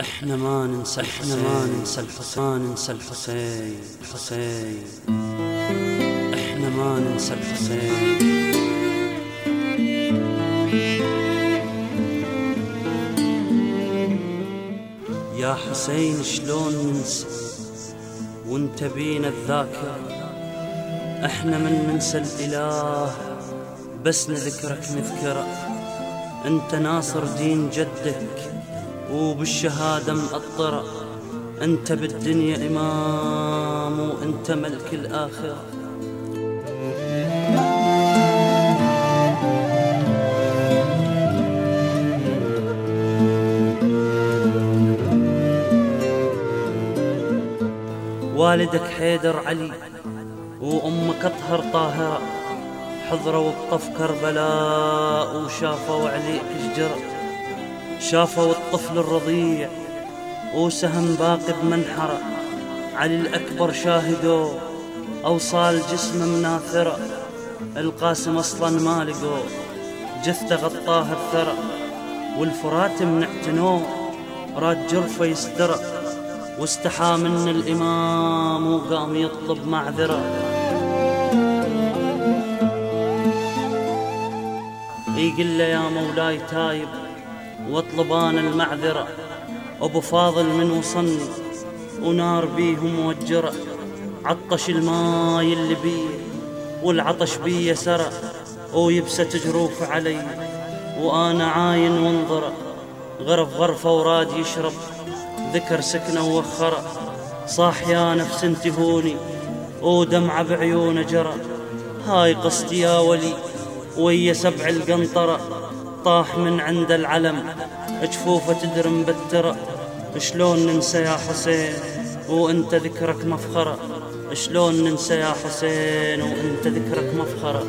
إحنا ما ننسى إحنا ما ننسى الحسين. ما ننسى الحسين. الحسين. إحنا ما ننسى الحسين. يا حسين شلون ننسى وانت بينا الذاكرة؟ إحنا من ننسى الإله بس نذكرك نذكرة. انت ناصر دين جدك. وبالشهادة مأطرة أنت بالدنيا إمام وأنت ملك الآخرة. والدك حيدر علي وأمك أطهر طاهرة. حضروا بطف كربلاء وشافوا عليك شجرة شافوا الطفل الرضيع وسهم باقي بمنحرة. علي الأكبر شاهدوا أوصال جسمه مناثرة. القاسم أصلا ما لقوا جثة غطاها الثرى والفرات منعتنوه راد جرفه يسترى. واستحى من الإمام وقام يطلب معذرة. يقول له يا مولاي تايب واطلبان المعذرة. أبو فاضل من وصني ونار بيه موجرة. عطش الماي اللي بيه والعطش بيه سرى ويبسة جروف علي وأنا عاين وانظرة غرف غرفة وراد يشرب ذكر سكنة ووخرة. صاح يا نفس انتهوني ودمعة بعيونه جرى. هاي قصدي يا ولي ويا سبع القنطرة. طاح من عند العلم. جفوفه تدر مبترة شلون ننسى يا حسين وانت ذكرك مفخرة؟ شلون ننسى يا حسين وانت ذكرك مفخرة؟